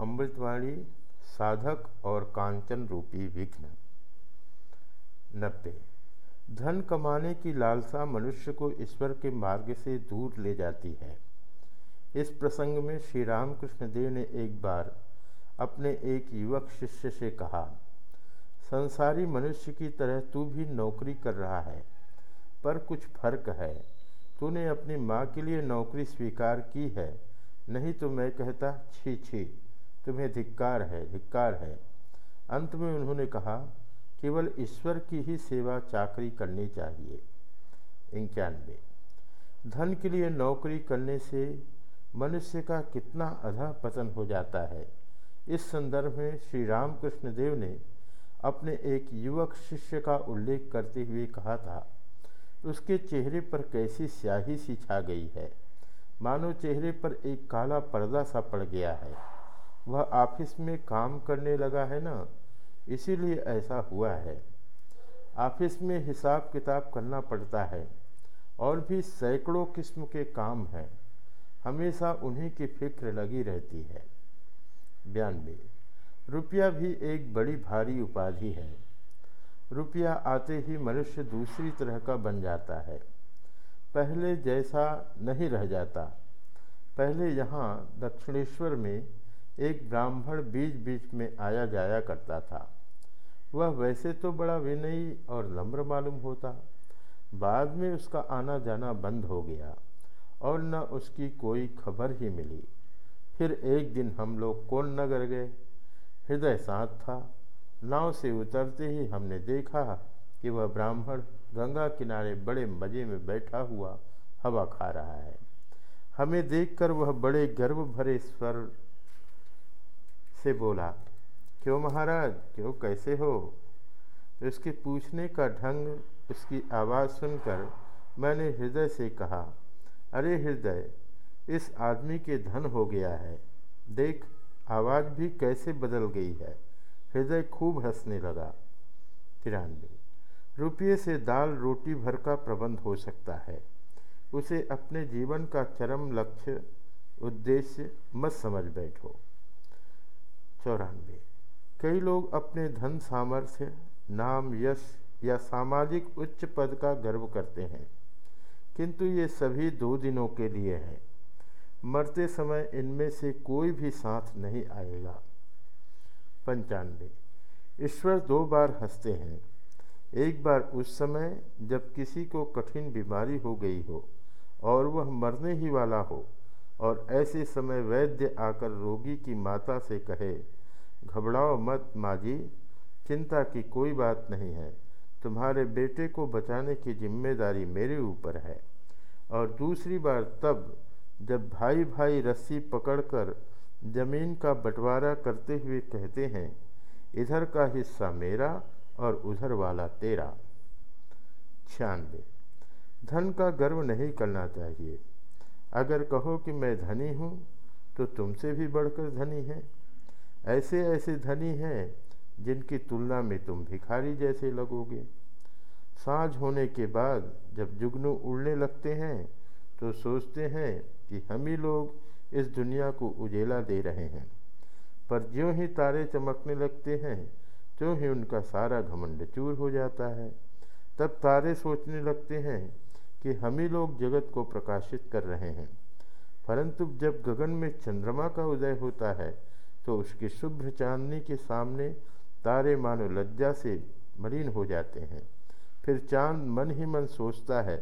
अमृतवाणी, साधक और कांचन रूपी विघ्न। नब्बे। धन कमाने की लालसा मनुष्य को ईश्वर के मार्ग से दूर ले जाती है। इस प्रसंग में श्री रामकृष्ण देव ने एक बार अपने एक युवक शिष्य से कहा, संसारी मनुष्य की तरह तू भी नौकरी कर रहा है, पर कुछ फ़र्क है। तूने अपनी माँ के लिए नौकरी स्वीकार की है, नहीं तो मैं कहता छी छी तुम्हें धिक्कार है धिक्कार है। अंत में उन्होंने कहा, केवल ईश्वर की ही सेवा चाकरी करनी चाहिए। इक्यानवे। धन के लिए नौकरी करने से मनुष्य का कितना अधा पतन हो जाता है। इस संदर्भ में श्री रामकृष्ण देव ने अपने एक युवक शिष्य का उल्लेख करते हुए कहा था, उसके चेहरे पर कैसी स्याही सी छा गई है। मानो चेहरे पर एक काला पर्दा सा पड़ गया है। वह ऑफ़िस में काम करने लगा है ना? इसीलिए ऐसा हुआ है। ऑफ़िस में हिसाब किताब करना पड़ता है और भी सैकड़ों किस्म के काम हैं। हमेशा उन्हीं की फ़िक्र लगी रहती है। बयानबे रुपया भी एक बड़ी भारी उपाधि है। रुपया आते ही मनुष्य दूसरी तरह का बन जाता है। पहले जैसा नहीं रह जाता। पहले यहाँ दक्षिणेश्वर में एक ब्राह्मण बीच बीच में आया जाया करता था। वह वैसे तो बड़ा विनयी और नम्र मालूम होता। बाद में उसका आना जाना बंद हो गया और न उसकी कोई खबर ही मिली। फिर एक दिन हम लोग कौन नगर गए। हृदय साथ था। नाव से उतरते ही हमने देखा कि वह ब्राह्मण गंगा किनारे बड़े मज़े में बैठा हुआ हवा खा रहा है। हमें देखकर वह बड़े गर्व भरे स्वर से बोला, क्यों महाराज? क्यों? कैसे हो? तो उसके पूछने का ढंग, उसकी आवाज़ सुनकर मैंने हृदय से कहा, अरे हृदय, इस आदमी के धन हो गया है। देख, आवाज़ भी कैसे बदल गई है। हृदय खूब हंसने लगा। तिरानवे, रुपये से दाल रोटी भर का प्रबंध हो सकता है। उसे अपने जीवन का चरम लक्ष्य, उद्देश्य मत समझ बैठो। चौरानवे। कई लोग अपने धन सामर्थ्य, नाम, यश या सामाजिक उच्च पद का गर्व करते हैं। किंतु ये सभी दो दिनों के लिए हैं। मरते समय इनमें से कोई भी साथ नहीं आएगा। पंचानवे। ईश्वर दो बार हँसते हैं। एक बार उस समय जब किसी को कठिन बीमारी हो गई हो और वह मरने ही वाला हो और ऐसे समय वैद्य आकर रोगी की माता से कहे, घबराओ मत माँ जी चिंता की कोई बात नहीं है। तुम्हारे बेटे को बचाने की ज़िम्मेदारी मेरे ऊपर है। और दूसरी बार तब, जब भाई भाई रस्सी पकड़कर ज़मीन का बंटवारा करते हुए कहते हैं, इधर का हिस्सा मेरा और उधर वाला तेरा। छियानवे। धन का गर्व नहीं करना चाहिए। अगर कहो कि मैं धनी हूँ तो तुमसे भी बढ़कर धनी है। ऐसे ऐसे धनी हैं, जिनकी तुलना में तुम भिखारी जैसे लगोगे। साँझ होने के बाद जब जुगनू उड़ने लगते हैं तो सोचते हैं कि हम ही लोग इस दुनिया को उजेला दे रहे हैं। पर ज्यों ही तारे चमकने लगते हैं, त्यों ही उनका सारा घमंड चूर हो जाता है। तब तारे सोचने लगते हैं कि हम ही लोग जगत को प्रकाशित कर रहे हैं। परंतु जब गगन में चंद्रमा का उदय होता है तो उसकी शुभ्र चांदनी के सामने तारे मानो लज्जा से मलिन हो जाते हैं। फिर चाँद मन ही मन सोचता है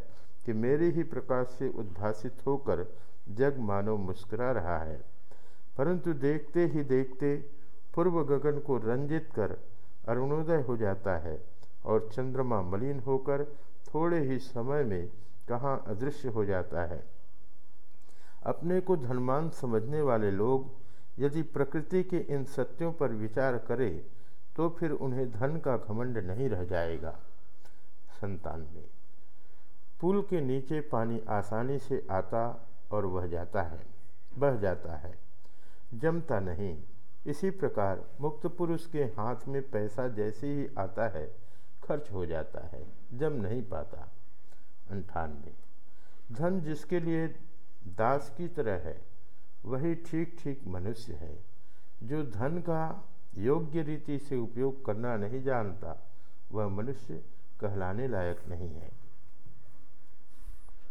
कि मेरे ही प्रकाश से उद्भासित होकर जग मानो मुस्कुरा रहा है। परंतु देखते ही देखते पूर्व गगन को रंजित कर अरुणोदय हो जाता है और चंद्रमा मलिन होकर थोड़े ही समय में कहाँ अदृश्य हो जाता है। अपने को धनमान समझने वाले लोग यदि प्रकृति के इन सत्यों पर विचार करें तो फिर उन्हें धन का घमंड नहीं रह जाएगा। संतानवे। पुल के नीचे पानी आसानी से आता और वह जाता है, बह जाता है, जमता नहीं। इसी प्रकार मुक्त पुरुष के हाथ में पैसा जैसे ही आता है, खर्च हो जाता है, जम नहीं पाता। अंठानवे। धन जिसके लिए दास की तरह है, वही ठीक ठीक मनुष्य है, जो धन का योग्य रीति से उपयोग करना नहीं जानता, वह मनुष्य कहलाने लायक नहीं है।